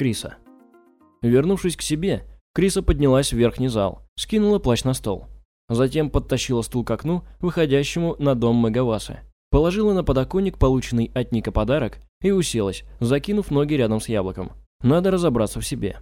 Криса. Вернувшись к себе, Криса поднялась в верхний зал, скинула плащ на стол. Затем подтащила стул к окну, выходящему на дом Мегавасы. Положила на подоконник полученный от Ника подарок и уселась, закинув ноги рядом с яблоком. Надо разобраться в себе.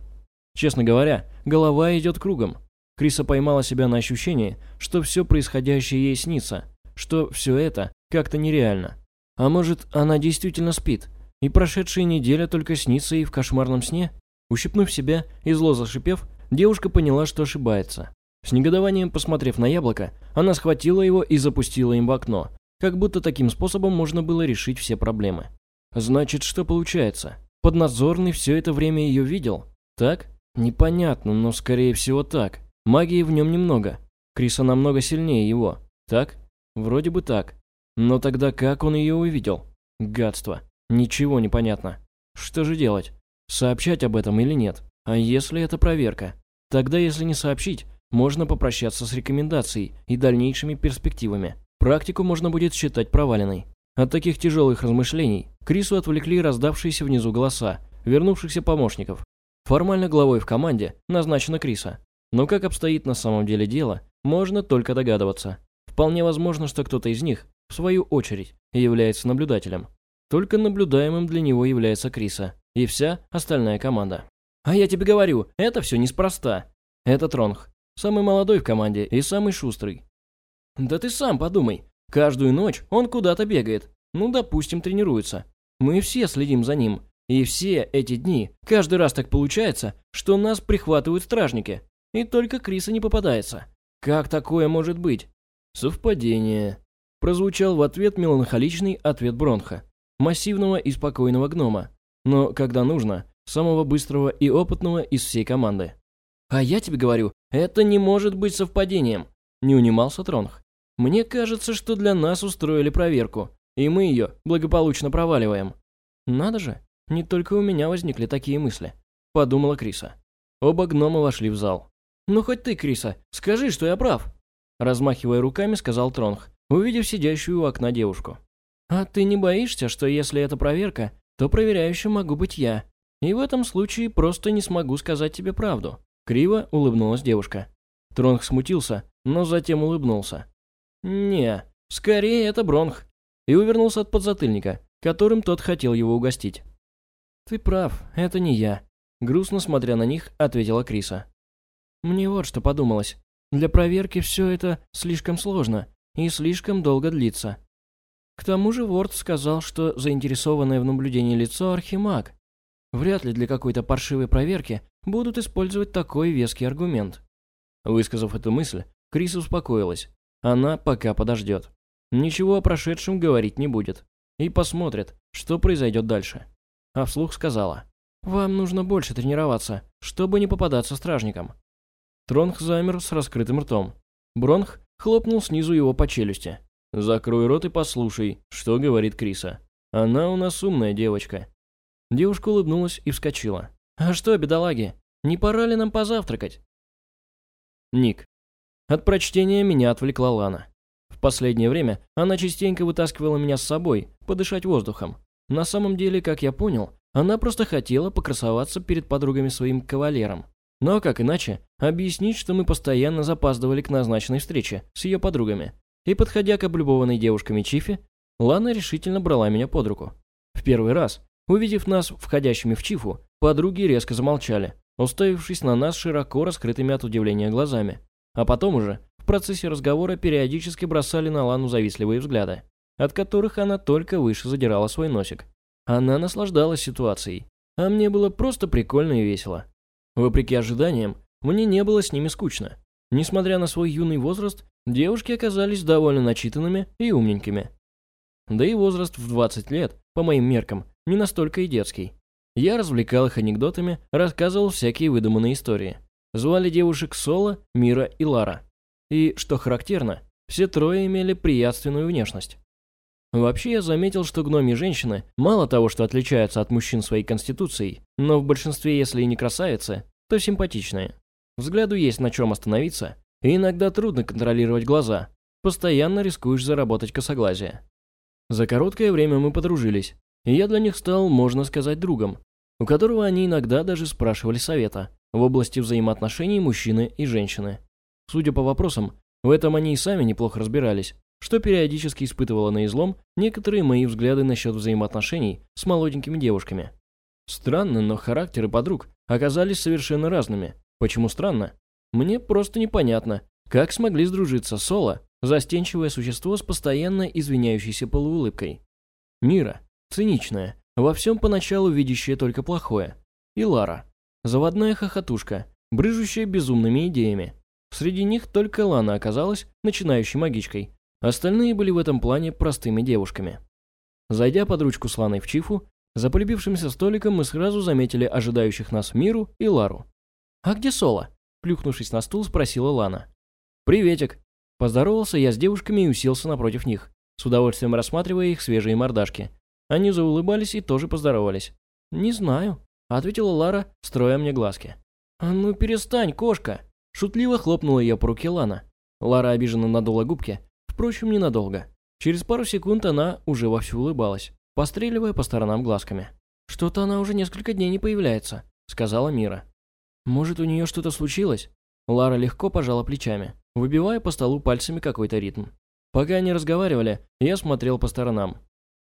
Честно говоря, голова идет кругом. Криса поймала себя на ощущении, что все происходящее ей снится, что все это как-то нереально. А может, она действительно спит, и прошедшая неделя только снится ей в кошмарном сне? Ущипнув себя и зло зашипев, девушка поняла, что ошибается. С негодованием посмотрев на яблоко, она схватила его и запустила им в окно, как будто таким способом можно было решить все проблемы. Значит, что получается? Поднадзорный все это время ее видел? Так? Непонятно, но скорее всего так. Магии в нем немного. Криса намного сильнее его. Так? Вроде бы так. Но тогда как он ее увидел? Гадство. Ничего не понятно. Что же делать? Сообщать об этом или нет? А если это проверка? Тогда, если не сообщить, можно попрощаться с рекомендацией и дальнейшими перспективами. Практику можно будет считать проваленной. От таких тяжелых размышлений Крису отвлекли раздавшиеся внизу голоса, вернувшихся помощников. Формально главой в команде назначена Криса. Но как обстоит на самом деле дело, можно только догадываться. Вполне возможно, что кто-то из них, в свою очередь, является наблюдателем. Только наблюдаемым для него является Криса и вся остальная команда. А я тебе говорю, это все неспроста. Это Тронх, самый молодой в команде и самый шустрый. Да ты сам подумай, каждую ночь он куда-то бегает. Ну, допустим, тренируется. Мы все следим за ним, и все эти дни, каждый раз так получается, что нас прихватывают стражники. И только Криса не попадается. Как такое может быть? Совпадение. Прозвучал в ответ меланхоличный ответ Бронха, массивного и спокойного гнома. Но, когда нужно, самого быстрого и опытного из всей команды. «А я тебе говорю, это не может быть совпадением», – не унимался Тронх. «Мне кажется, что для нас устроили проверку, и мы ее благополучно проваливаем». «Надо же, не только у меня возникли такие мысли», – подумала Криса. Оба гнома вошли в зал. «Ну хоть ты, Криса, скажи, что я прав», – размахивая руками, сказал Тронх, увидев сидящую у окна девушку. «А ты не боишься, что если это проверка, то проверяющим могу быть я, и в этом случае просто не смогу сказать тебе правду?» Криво улыбнулась девушка. Тронх смутился, но затем улыбнулся. «Не, скорее это Бронх», и увернулся от подзатыльника, которым тот хотел его угостить. «Ты прав, это не я», — грустно смотря на них, ответила Криса. «Мне вот что подумалось. Для проверки все это слишком сложно и слишком долго длится. К тому же Ворд сказал, что заинтересованное в наблюдении лицо архимаг. Вряд ли для какой-то паршивой проверки будут использовать такой веский аргумент». Высказав эту мысль, Криса успокоилась. Она пока подождет. Ничего о прошедшем говорить не будет. И посмотрит, что произойдет дальше а вслух сказала. «Вам нужно больше тренироваться, чтобы не попадаться стражникам». Тронх замер с раскрытым ртом. Бронх хлопнул снизу его по челюсти. «Закрой рот и послушай, что говорит Криса. Она у нас умная девочка». Девушка улыбнулась и вскочила. «А что, бедолаги, не пора ли нам позавтракать?» Ник. От прочтения меня отвлекла Лана. В последнее время она частенько вытаскивала меня с собой, подышать воздухом. На самом деле, как я понял, она просто хотела покрасоваться перед подругами своим кавалером. Но как иначе объяснить, что мы постоянно запаздывали к назначенной встрече с ее подругами. И подходя к облюбованной девушками Чифи, Лана решительно брала меня под руку. В первый раз, увидев нас входящими в Чифу, подруги резко замолчали, уставившись на нас широко раскрытыми от удивления глазами. А потом уже, в процессе разговора периодически бросали на Лану завистливые взгляды от которых она только выше задирала свой носик. Она наслаждалась ситуацией, а мне было просто прикольно и весело. Вопреки ожиданиям, мне не было с ними скучно. Несмотря на свой юный возраст, девушки оказались довольно начитанными и умненькими. Да и возраст в 20 лет, по моим меркам, не настолько и детский. Я развлекал их анекдотами, рассказывал всякие выдуманные истории. Звали девушек Соло, Мира и Лара. И, что характерно, все трое имели приятственную внешность. Вообще я заметил, что гноми женщины мало того, что отличаются от мужчин своей конституцией, но в большинстве, если и не красавицы, то симпатичные. Взгляду есть на чем остановиться, и иногда трудно контролировать глаза. Постоянно рискуешь заработать косоглазие. За короткое время мы подружились, и я для них стал, можно сказать, другом. у которого они иногда даже спрашивали совета в области взаимоотношений мужчины и женщины. Судя по вопросам, в этом они и сами неплохо разбирались, что периодически испытывало на излом некоторые мои взгляды насчет взаимоотношений с молоденькими девушками. Странно, но характеры подруг оказались совершенно разными. Почему странно? Мне просто непонятно, как смогли сдружиться Соло, застенчивое существо с постоянно извиняющейся полуулыбкой. Мира, циничная, во всем поначалу видящая только плохое. И Лара, заводная хохотушка, брыжущая безумными идеями. Среди них только Лана оказалась начинающей магичкой. Остальные были в этом плане простыми девушками. Зайдя под ручку с Ланой в Чифу, за полюбившимся столиком мы сразу заметили ожидающих нас Миру и Лару. «А где Соло?» – плюхнувшись на стул, спросила Лана. «Приветик!» Поздоровался я с девушками и уселся напротив них, с удовольствием рассматривая их свежие мордашки. Они заулыбались и тоже поздоровались. «Не знаю», — ответила Лара, строя мне глазки. «А ну перестань, кошка!» Шутливо хлопнула ее по руке Лана. Лара обиженно надула губки, впрочем, ненадолго. Через пару секунд она уже вовсю улыбалась, постреливая по сторонам глазками. «Что-то она уже несколько дней не появляется», — сказала Мира. «Может, у нее что-то случилось?» Лара легко пожала плечами, выбивая по столу пальцами какой-то ритм. Пока они разговаривали, я смотрел по сторонам.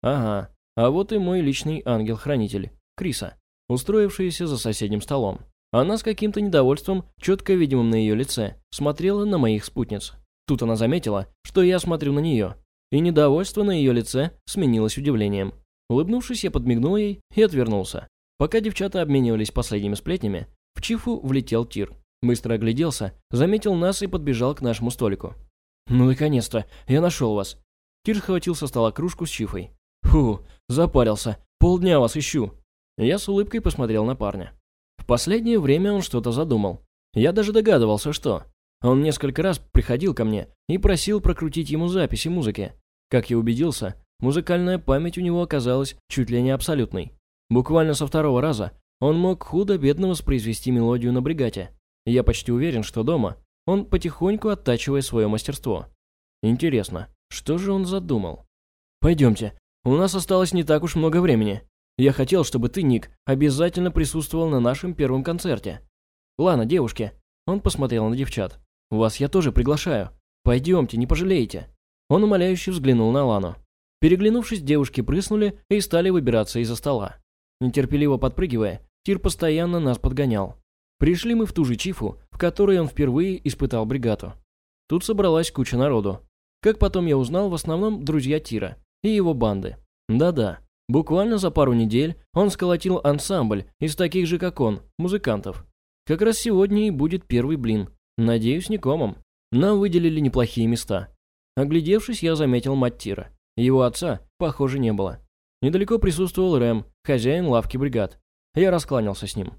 Ага, а вот и мой личный ангел-хранитель, Криса, устроившаяся за соседним столом. Она с каким-то недовольством, четко видимым на ее лице, смотрела на моих спутниц. Тут она заметила, что я смотрю на нее, и недовольство на ее лице сменилось удивлением. Улыбнувшись, я подмигнул ей и отвернулся. Пока девчата обменивались последними сплетнями, в Чифу влетел Тир. Быстро огляделся, заметил нас и подбежал к нашему столику. «Ну, наконец-то, я нашел вас». Тир схватил со стола кружку с чифой. «Фу, запарился, полдня вас ищу». Я с улыбкой посмотрел на парня. В последнее время он что-то задумал. Я даже догадывался, что. Он несколько раз приходил ко мне и просил прокрутить ему записи музыки. Как я убедился, музыкальная память у него оказалась чуть ли не абсолютной. Буквально со второго раза он мог худо-бедно воспроизвести мелодию на бригате. Я почти уверен, что дома он потихоньку оттачивает свое мастерство. Интересно, что же он задумал? Пойдемте, у нас осталось не так уж много времени. Я хотел, чтобы ты, Ник, обязательно присутствовал на нашем первом концерте. Ладно, девушки. Он посмотрел на девчат. Вас я тоже приглашаю. Пойдемте, не пожалеете. Он умоляюще взглянул на Лану. Переглянувшись, девушки прыснули и стали выбираться из-за стола. Нетерпеливо подпрыгивая, Тир постоянно нас подгонял. Пришли мы в ту же Чифу, в которой он впервые испытал бригаду. Тут собралась куча народу. Как потом я узнал, в основном друзья Тира и его банды. Да-да, буквально за пару недель он сколотил ансамбль из таких же, как он, музыкантов. Как раз сегодня и будет первый блин. Надеюсь, не комом. Нам выделили неплохие места. Оглядевшись, я заметил мать Тира. Его отца, похоже, не было. Недалеко присутствовал Рэм, хозяин лавки бригад. Я раскланялся с ним.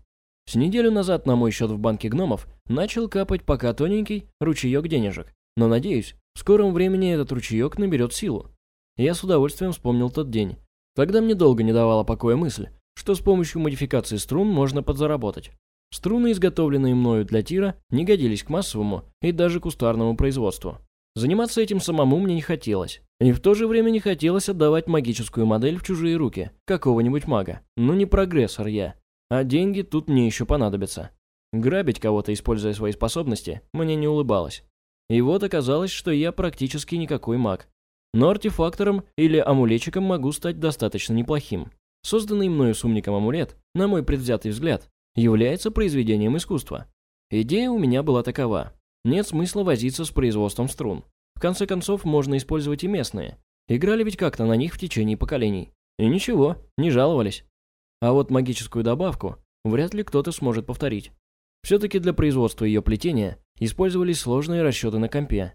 С неделю назад на мой счет в банке гномов начал капать пока тоненький ручеек денежек, но надеюсь, в скором времени этот ручеек наберет силу. Я с удовольствием вспомнил тот день. Тогда мне долго не давала покоя мысль, что с помощью модификации струн можно подзаработать. Струны, изготовленные мною для тира, не годились к массовому и даже кустарному производству. Заниматься этим самому мне не хотелось. И в то же время не хотелось отдавать магическую модель в чужие руки, какого-нибудь мага. Ну не прогрессор я, а деньги тут мне еще понадобятся. Грабить кого-то, используя свои способности, мне не улыбалось. И вот оказалось, что я практически никакой маг. Но артефактором или амулетчиком могу стать достаточно неплохим. Созданный мною сумником амулет, на мой предвзятый взгляд, является произведением искусства. Идея у меня была такова. Нет смысла возиться с производством струн. Конце концов, можно использовать и местные. Играли ведь как-то на них в течение поколений. И ничего, не жаловались. А вот магическую добавку вряд ли кто-то сможет повторить. Все-таки для производства ее плетения использовались сложные расчеты на компе.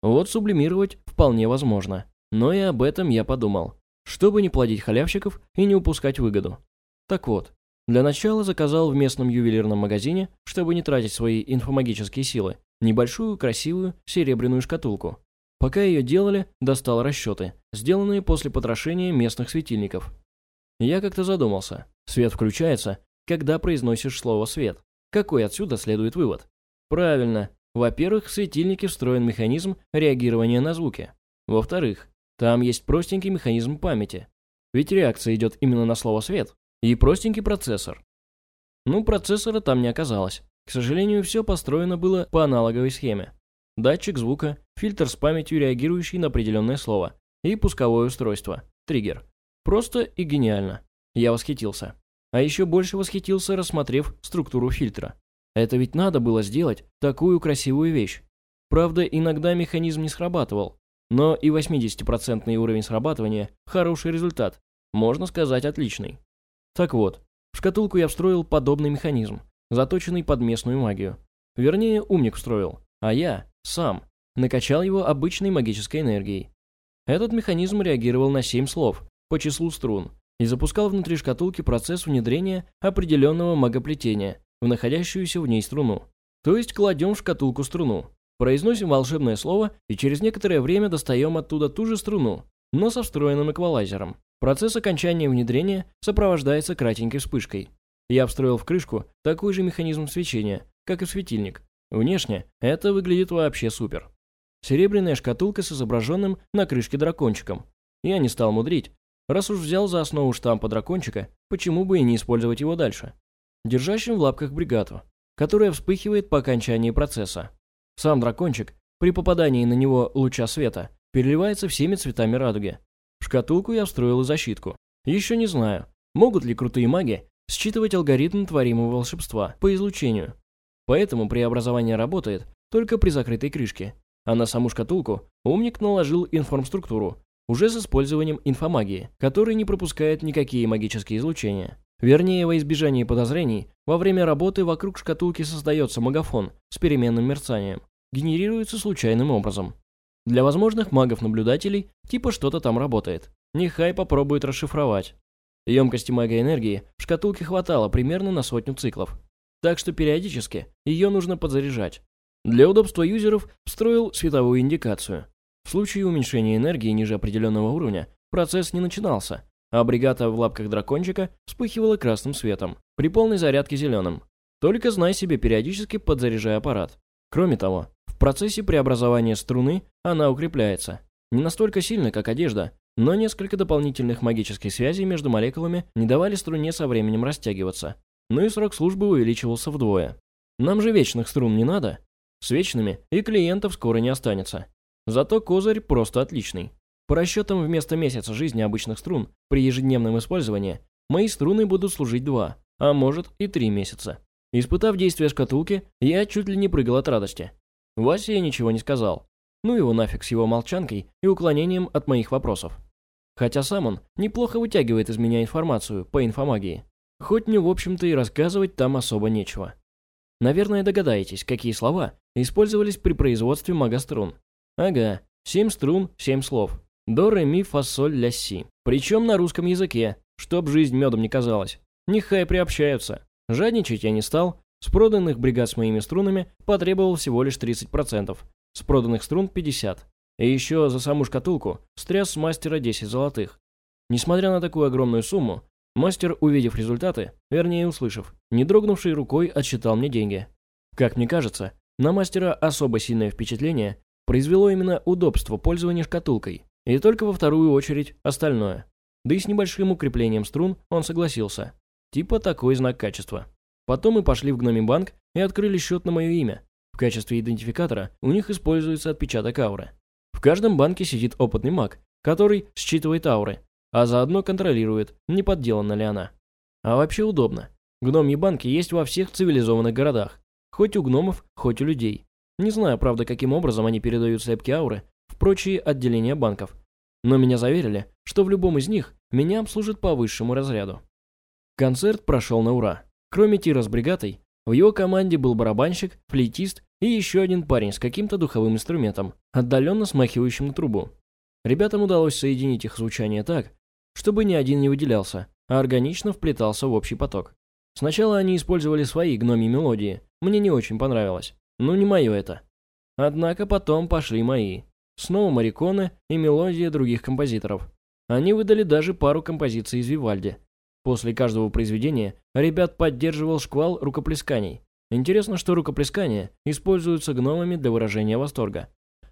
Вот сублимировать вполне возможно. Но и об этом я подумал, чтобы не плодить халявщиков и не упускать выгоду. Так вот, для начала заказал в местном ювелирном магазине, чтобы не тратить свои инфомагические силы, небольшую красивую серебряную шкатулку. Пока ее делали, достал расчеты, сделанные после потрошения местных светильников. Я как-то задумался. Свет включается, когда произносишь слово «свет». Какой отсюда следует вывод? Правильно. Во-первых, в светильнике встроен механизм реагирования на звуки. Во-вторых, там есть простенький механизм памяти. Ведь реакция идет именно на слово «свет». И простенький процессор. Ну, процессора там не оказалось. К сожалению, все построено было по аналоговой схеме. Датчик звука, фильтр с памятью, реагирующий на определенное слово, и пусковое устройство, триггер. Просто и гениально. Я восхитился. А еще больше восхитился, рассмотрев структуру фильтра. Это ведь надо было сделать такую красивую вещь. Правда, иногда механизм не срабатывал, но и 80% уровень срабатывания – хороший результат, можно сказать отличный. Так вот, в шкатулку я встроил подобный механизм, заточенный под местную магию. Вернее, умник встроил, а я, сам, накачал его обычной магической энергией. Этот механизм реагировал на 7 слов по числу струн и запускал внутри шкатулки процесс внедрения определенного магоплетения в находящуюся в ней струну. То есть кладем в шкатулку струну, произносим волшебное слово и через некоторое время достаем оттуда ту же струну, но со встроенным эквалайзером. Процесс окончания внедрения сопровождается кратенькой вспышкой. Я встроил в крышку такой же механизм свечения, как и светильник. Внешне это выглядит вообще супер. Серебряная шкатулка с изображенным на крышке дракончиком. Я не стал мудрить. Раз уж взял за основу штампа дракончика, почему бы и не использовать его дальше? Держащим в лапках бригату, которая вспыхивает по окончании процесса. Сам дракончик, при попадании на него луча света, переливается всеми цветами радуги. В шкатулку я встроил и защитку. Еще не знаю, могут ли крутые маги считывать алгоритм творимого волшебства по излучению. Поэтому преобразование работает только при закрытой крышке, а на саму шкатулку умник наложил информструктуру, уже с использованием инфомагии, которая не пропускает никакие магические излучения. Вернее, во избежание подозрений, во время работы вокруг шкатулки создается магафон с переменным мерцанием, генерируется случайным образом. Для возможных магов-наблюдателей типа что-то там работает. Нехай попробует расшифровать. Емкости магоэнергии в шкатулке хватало примерно на сотню циклов. Так что периодически ее нужно подзаряжать. Для удобства юзеров встроил световую индикацию. В случае уменьшения энергии ниже определенного уровня процесс не начинался, а бригада в лапках дракончика вспыхивала красным светом, при полной зарядке зеленым. Только знай себе периодически подзаряжай аппарат. Кроме того, в процессе преобразования струны она укрепляется. Не настолько сильно, как одежда, но несколько дополнительных магических связей между молекулами не давали струне со временем растягиваться. Ну и срок службы увеличивался вдвое. Нам же вечных струн не надо. С вечными и клиентов скоро не останется. Зато козырь просто отличный. По расчетам вместо месяца жизни обычных струн, при ежедневном использовании, мои струны будут служить два, а может и три месяца. Испытав действие шкатулки, я чуть ли не прыгал от радости. Васе я ничего не сказал. Ну его нафиг с его молчанкой и уклонением от моих вопросов. Хотя сам он неплохо вытягивает из меня информацию по инфомагии. Хоть мне, в общем-то, и рассказывать там особо нечего. Наверное, догадаетесь, какие слова использовались при производстве магострун. Ага, семь струн, семь слов. До, ре, ми, фа, соль, ля, си. Причем на русском языке, чтоб жизнь медом не казалась. Нехай приобщаются. Жадничать я не стал. С проданных бригад с моими струнами потребовал всего лишь 30%. С проданных струн 50%. И еще за саму шкатулку стряс с мастера 10 золотых. Несмотря на такую огромную сумму, мастер, увидев результаты, вернее услышав, не дрогнувшей рукой отсчитал мне деньги. Как мне кажется, на мастера особо сильное впечатление произвело именно удобство пользования шкатулкой. И только во вторую очередь остальное. Да и с небольшим укреплением струн он согласился. Типа такой знак качества. Потом мы пошли в гномий банк и открыли счет на мое имя. В качестве идентификатора у них используется отпечаток ауры. В каждом банке сидит опытный маг, который считывает ауры, а заодно контролирует, не подделана ли она. А вообще удобно. Гномьи банки есть во всех цивилизованных городах. Хоть у гномов, хоть у людей. Не знаю, правда, каким образом они передают слепки ауры, в прочие отделения банков. Но меня заверили, что в любом из них меня обслужат по высшему разряду. Концерт прошел на ура. Кроме Тира с бригатой, в его команде был барабанщик, флейтист и еще один парень с каким-то духовым инструментом, отдаленно смахивающим на трубу. Ребятам удалось соединить их звучание так, чтобы ни один не выделялся, а органично вплетался в общий поток. Сначала они использовали свои гномьи мелодии, мне не очень понравилось, но не мое это. Однако потом пошли мои. Снова мариконы и мелодии других композиторов. Они выдали даже пару композиций из Вивальди. После каждого произведения ребят поддерживал шквал рукоплесканий. Интересно, что рукоплескания используются гномами для выражения восторга.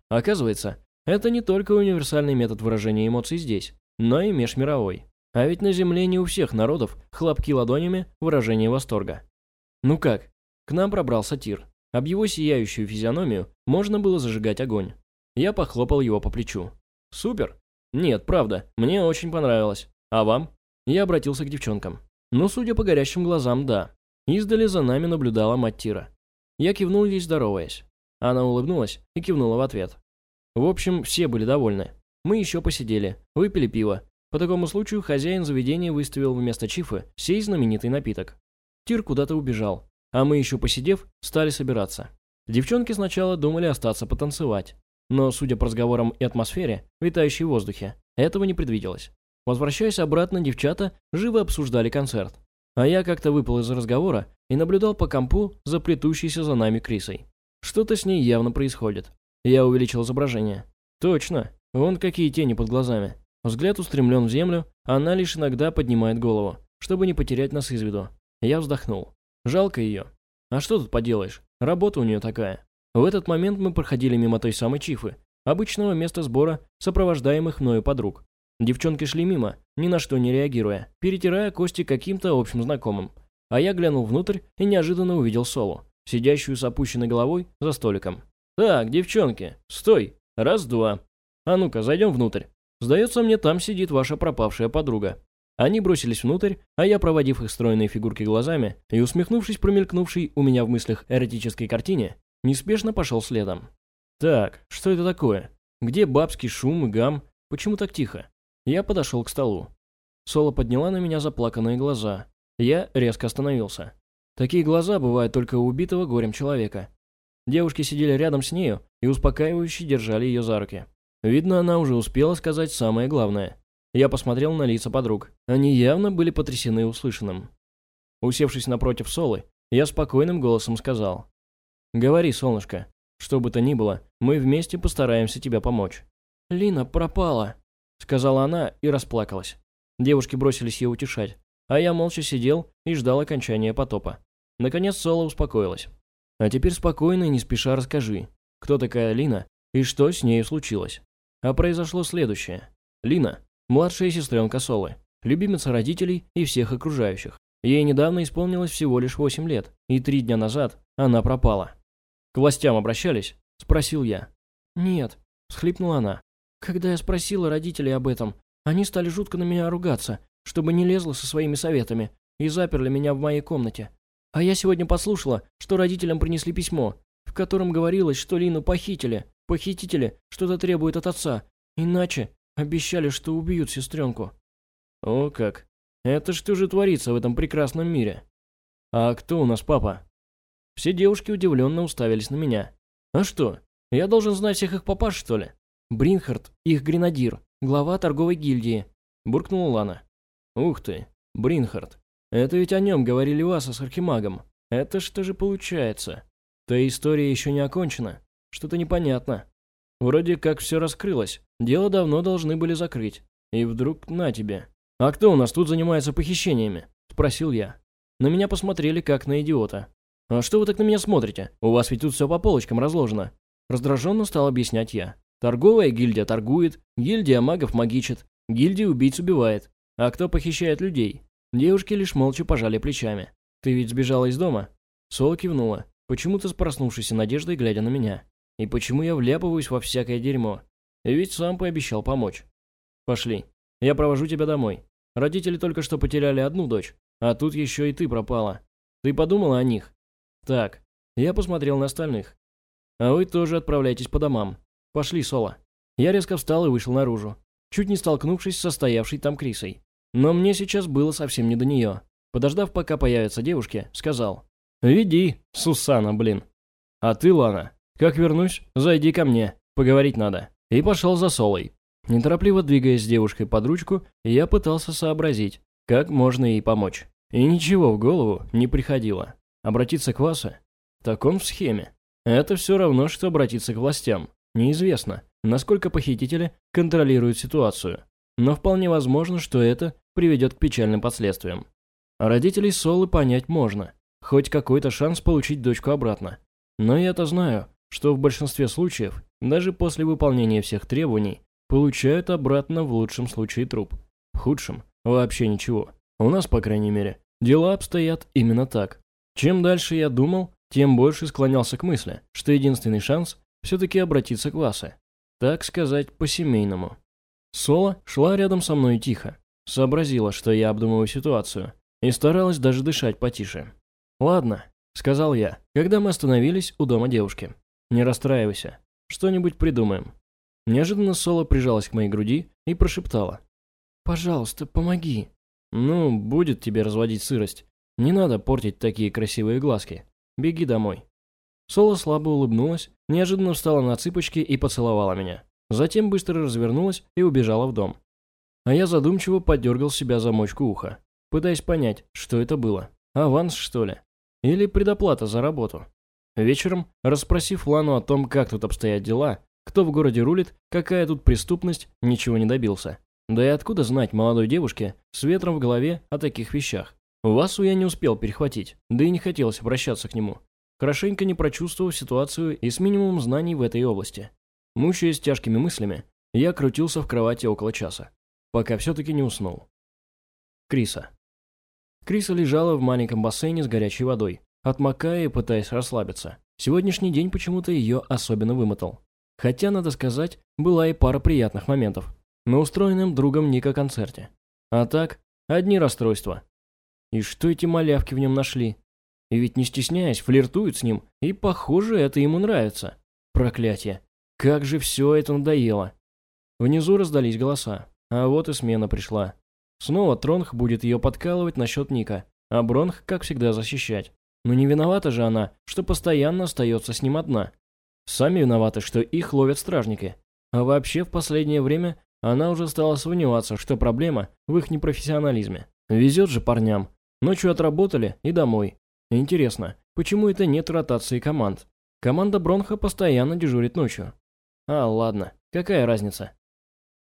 Оказывается, это не только универсальный метод выражения эмоций здесь, но и межмировой. А ведь на земле не у всех народов хлопки ладонями – выражение восторга. Ну как? К нам пробрался тир. Об его сияющую физиономию можно было зажигать огонь. Я похлопал его по плечу. Супер. Нет, правда, мне очень понравилось. А вам? Я обратился к девчонкам. Ну, судя по горящим глазам, да. Издали за нами наблюдала мать Тира. Я кивнул ей, здороваясь. Она улыбнулась и кивнула в ответ. В общем, все были довольны. Мы еще посидели, выпили пиво. По такому случаю хозяин заведения выставил вместо чифы сей знаменитый напиток. Тир куда-то убежал, а мы еще посидев, стали собираться. Девчонки сначала думали остаться потанцевать, но, судя по разговорам и атмосфере, витающей в воздухе, этого не предвиделось. Возвращаясь обратно, девчата живо обсуждали концерт. А я как-то выпал из разговора и наблюдал по компу за плетущейся за нами Крисой. Что-то с ней явно происходит. Я увеличил изображение. Точно, вон какие тени под глазами. Взгляд устремлен в землю, она лишь иногда поднимает голову, чтобы не потерять нас из виду. Я вздохнул. Жалко ее. А что тут поделаешь? Работа у нее такая. В этот момент мы проходили мимо той самой Чифы, обычного места сбора сопровождаемых мною подруг. Девчонки шли мимо, ни на что не реагируя, перетирая кости каким-то общим знакомым. А я глянул внутрь и неожиданно увидел Солу, сидящую с опущенной головой за столиком. «Так, девчонки, стой! Раз-два. А ну-ка, зайдем внутрь. Сдается мне, там сидит ваша пропавшая подруга». Они бросились внутрь, а я, проводив их стройные фигурки глазами и усмехнувшись промелькнувшей у меня в мыслях эротической картине, неспешно пошел следом. «Так, что это такое? Где бабский шум и гам? Почему так тихо?» Я подошел к столу. Соло подняла на меня заплаканные глаза. Я резко остановился. Такие глаза бывают только у убитого горем человека. Девушки сидели рядом с нею и успокаивающе держали ее за руки. Видно, она уже успела сказать самое главное. Я посмотрел на лица подруг. Они явно были потрясены услышанным. Усевшись напротив Солы, я спокойным голосом сказал. «Говори, солнышко. Что бы то ни было, мы вместе постараемся тебе помочь». «Лина пропала», сказала она и расплакалась. Девушки бросились ее утешать, а я молча сидел и ждал окончания потопа. Наконец Соло успокоилась. А теперь спокойно и не спеша расскажи, кто такая Лина и что с ней случилось. А произошло следующее. Лина – младшая сестренка Солы, любимица родителей и всех окружающих. Ей недавно исполнилось всего лишь 8 лет, и три дня назад она пропала. «К властям обращались?» – спросил я. «Нет», – всхлипнула она. Когда я спросила родителей об этом, они стали жутко на меня ругаться, чтобы не лезла со своими советами, и заперли меня в моей комнате. А я сегодня послушала, что родителям принесли письмо, в котором говорилось, что Лину похитили. Похитители что-то требуют от отца, иначе обещали, что убьют сестренку. О как! Это что же творится в этом прекрасном мире? А кто у нас папа? Все девушки удивленно уставились на меня. А что, я должен знать всех их папаш, что ли? Бринхард, их гренадир, глава торговой гильдии», – буркнула Лана. «Ух ты, Бринхард. Это ведь о нем говорили Васа с Архимагом. Это что же получается? Та история еще не окончена. Что-то непонятно. Вроде как все раскрылось. Дело давно должны были закрыть. И вдруг на тебе. А кто у нас тут занимается похищениями?» – спросил я. На меня посмотрели как на идиота. «А что вы так на меня смотрите? У вас ведь тут все по полочкам разложено». Раздраженно стал объяснять я. Торговая гильдия торгует, гильдия магов магичит, гильдия убийц убивает. А кто похищает людей? Девушки лишь молча пожали плечами. «Ты ведь сбежала из дома?» Соло кивнула, почему-то с проснувшейся надеждой глядя на меня. И почему я вляпываюсь во всякое дерьмо? Ведь сам пообещал помочь. Пошли. Я провожу тебя домой. Родители только что потеряли одну дочь, а тут еще и ты пропала. Ты подумала о них? Так, я посмотрел на остальных. А вы тоже отправляйтесь по домам. «Пошли, Соло». Я резко встал и вышел наружу, чуть не столкнувшись со стоявшей там Крисой. Но мне сейчас было совсем не до нее. Подождав, пока появятся девушки, сказал. «Веди, Сусана, блин». «А ты, Лана, как вернусь, зайди ко мне, поговорить надо». И пошел за Солой. Неторопливо двигаясь с девушкой под ручку, я пытался сообразить, как можно ей помочь. И ничего в голову не приходило. Обратиться к он в схеме. Это все равно, что обратиться к властям. Неизвестно, насколько похитители контролируют ситуацию, но вполне возможно, что это приведет к печальным последствиям. Родителей Солы понять можно, хоть какой-то шанс получить дочку обратно. Но я-то знаю, что в большинстве случаев, даже после выполнения всех требований, получают обратно в лучшем случае труп, в худшем Вообще ничего. У нас, по крайней мере, дела обстоят именно так. Чем дальше я думал, тем больше склонялся к мысли, что единственный шанс все-таки обратиться к Васе. Так сказать, по-семейному. Соло шла рядом со мной тихо. Сообразила, что я обдумываю ситуацию, и старалась даже дышать потише. «Ладно», — сказал я, когда мы остановились у дома девушки. «Не расстраивайся. Что-нибудь придумаем». Неожиданно Соло прижалась к моей груди и прошептала. «Пожалуйста, помоги». «Ну, будет тебе разводить сырость. Не надо портить такие красивые глазки. Беги домой». Соло слабо улыбнулась, неожиданно встала на цыпочки и поцеловала меня. Затем быстро развернулась и убежала в дом. А я задумчиво подергал себя за мочку уха, пытаясь понять, что это было. Аванс, что ли? Или предоплата за работу? Вечером, расспросив Лану о том, как тут обстоят дела, кто в городе рулит, какая тут преступность, ничего не добился. Да и откуда знать молодой девушке с ветром в голове о таких вещах? Васу я не успел перехватить, да и не хотелось обращаться к нему. Хорошенько не прочувствовав ситуацию и с минимумом знаний в этой области. Мучаясь тяжкими мыслями, я крутился в кровати около часа, пока все-таки не уснул. Криса. Криса лежала в маленьком бассейне с горячей водой, отмокая и пытаясь расслабиться. Сегодняшний день почему-то ее особенно вымотал. Хотя, надо сказать, была и пара приятных моментов. На устроенном другом Ника концерте. А так, одни расстройства. И что эти малявки в нем нашли? И ведь не стесняясь, флиртуют с ним, и, похоже, это ему нравится. Проклятие. Как же все это надоело. Внизу раздались голоса. А вот и смена пришла. Снова Тронх будет ее подкалывать насчет Ника, а Бронх, как всегда, защищать. Но не виновата же она, что постоянно остается с ним одна. Сами виноваты, что их ловят стражники. А вообще, в последнее время она уже стала сомневаться, что проблема в их непрофессионализме. Везет же парням. Ночью отработали и домой. Интересно, почему это нет ротации команд? Команда Бронха постоянно дежурит ночью. А, ладно, какая разница?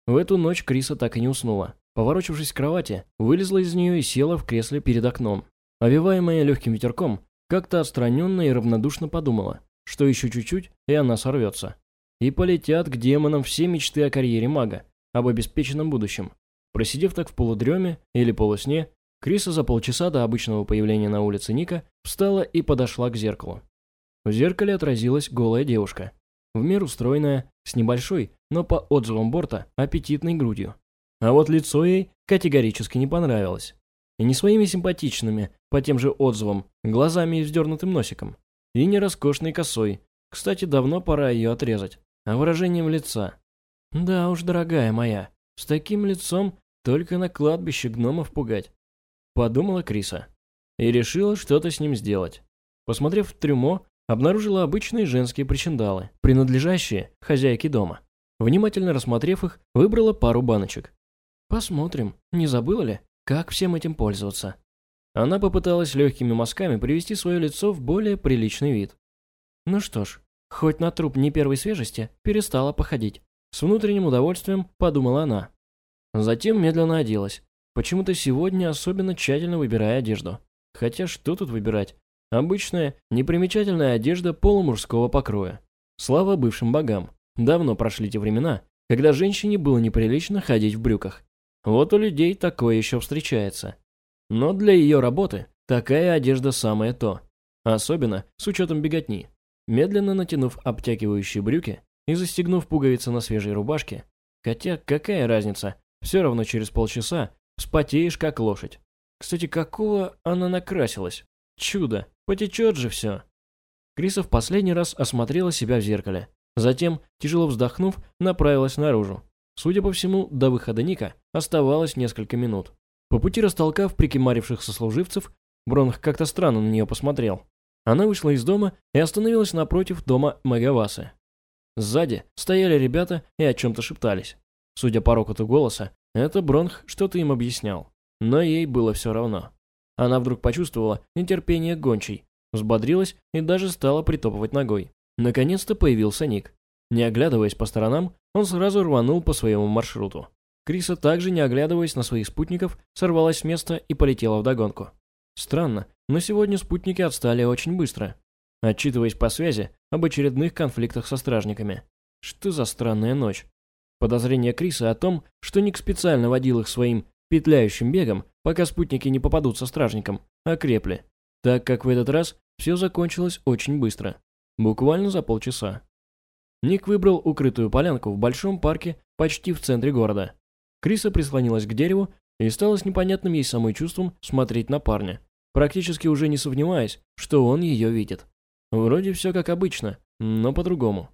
В эту ночь Криса так и не уснула. Поворочившись в кровати, вылезла из нее и села в кресле перед окном. Овиваемая легким ветерком, как-то отстраненно и равнодушно подумала, что еще чуть-чуть, и она сорвется. И полетят к демонам все мечты о карьере мага, об обеспеченном будущем. Просидев так в полудреме или полусне, Криса за полчаса до обычного появления на улице Ника встала и подошла к зеркалу. В зеркале отразилась голая девушка, в меру стройная, с небольшой, но по отзывам борта, аппетитной грудью. А вот лицо ей категорически не понравилось. И не своими симпатичными, по тем же отзывам, глазами и вздернутым носиком. И не роскошной косой. Кстати, давно пора ее отрезать. А выражением лица. Да уж, дорогая моя, с таким лицом только на кладбище гномов пугать. Подумала Криса. И решила что-то с ним сделать. Посмотрев в трюмо, обнаружила обычные женские причиндалы, принадлежащие хозяйке дома. Внимательно рассмотрев их, выбрала пару баночек. Посмотрим, не забыла ли, как всем этим пользоваться. Она попыталась легкими мазками привести свое лицо в более приличный вид. Ну что ж, хоть на труп не первой свежести, перестала походить. С внутренним удовольствием подумала она. Затем медленно оделась. Почему-то сегодня особенно тщательно выбирая одежду. Хотя что тут выбирать? Обычная, непримечательная одежда полумужского покроя. Слава бывшим богам. Давно прошли те времена, когда женщине было неприлично ходить в брюках. Вот у людей такое еще встречается. Но для ее работы такая одежда самое то. Особенно с учетом беготни. Медленно натянув обтягивающие брюки и застегнув пуговицы на свежей рубашке, хотя какая разница, все равно через полчаса вспотеешь как лошадь. Кстати, какого она накрасилась? Чудо, потечет же все. Криса в последний раз осмотрела себя в зеркале. Затем, тяжело вздохнув, направилась наружу. Судя по всему, до выхода Ника оставалось несколько минут. По пути растолкав прикимаривших сослуживцев, Бронх как-то странно на нее посмотрел. Она вышла из дома и остановилась напротив дома Мегавасы. Сзади стояли ребята и о чем-то шептались. Судя по рокоту голоса, это Бронх что-то им объяснял. Но ей было все равно. Она вдруг почувствовала нетерпение гончей, взбодрилась и даже стала притопывать ногой. Наконец-то появился Ник. Не оглядываясь по сторонам, он сразу рванул по своему маршруту. Криса также, не оглядываясь на своих спутников, сорвалась с места и полетела вдогонку. Странно, но сегодня спутники отстали очень быстро, отчитываясь по связи об очередных конфликтах со стражниками. Что за странная ночь? Подозрение Криса о том, что Ник специально водил их своим петляющим бегом, пока спутники не попадутся стражникам, окрепли, так как в этот раз все закончилось очень быстро, буквально за полчаса. Ник выбрал укрытую полянку в большом парке почти в центре города. Криса прислонилась к дереву и стала с непонятным ей самой чувством смотреть на парня, практически уже не сомневаясь, что он ее видит. Вроде все как обычно, но по-другому.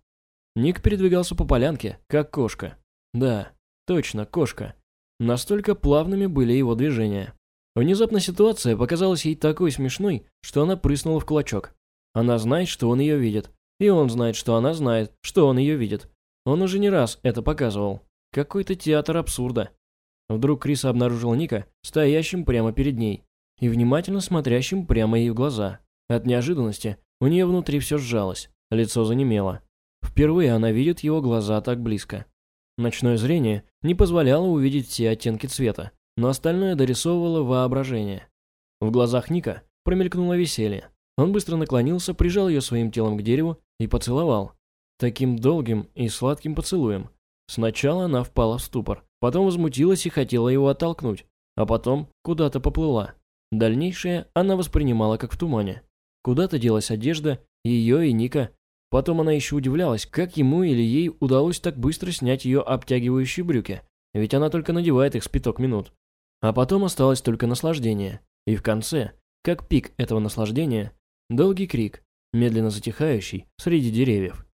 Ник передвигался по полянке, как кошка. Да, точно, кошка. Настолько плавными были его движения. Внезапно ситуация показалась ей такой смешной, что она прыснула в кулачок. Она знает, что он ее видит, и он знает, что она знает, что он ее видит. Он уже не раз это показывал. Какой-то театр абсурда. Вдруг Криса обнаружила Ника, стоящим прямо перед ней, и внимательно смотрящим прямо ей в глаза. От неожиданности у нее внутри все сжалось, лицо занемело. Впервые она видит его глаза так близко. Ночное зрение не позволяло увидеть все оттенки цвета, но остальное дорисовывало воображение. В глазах Ника промелькнуло веселье. Он быстро наклонился, прижал ее своим телом к дереву и поцеловал. Таким долгим и сладким поцелуем. Сначала она впала в ступор, потом возмутилась и хотела его оттолкнуть, а потом куда-то поплыла. Дальнейшее она воспринимала как в тумане. Куда-то делась одежда, ее и Ника. Потом она еще удивлялась, как ему или ей удалось так быстро снять ее обтягивающие брюки, ведь она только надевает их с пяток минут. А потом осталось только наслаждение. И в конце, как пик этого наслаждения, долгий крик, медленно затихающий среди деревьев.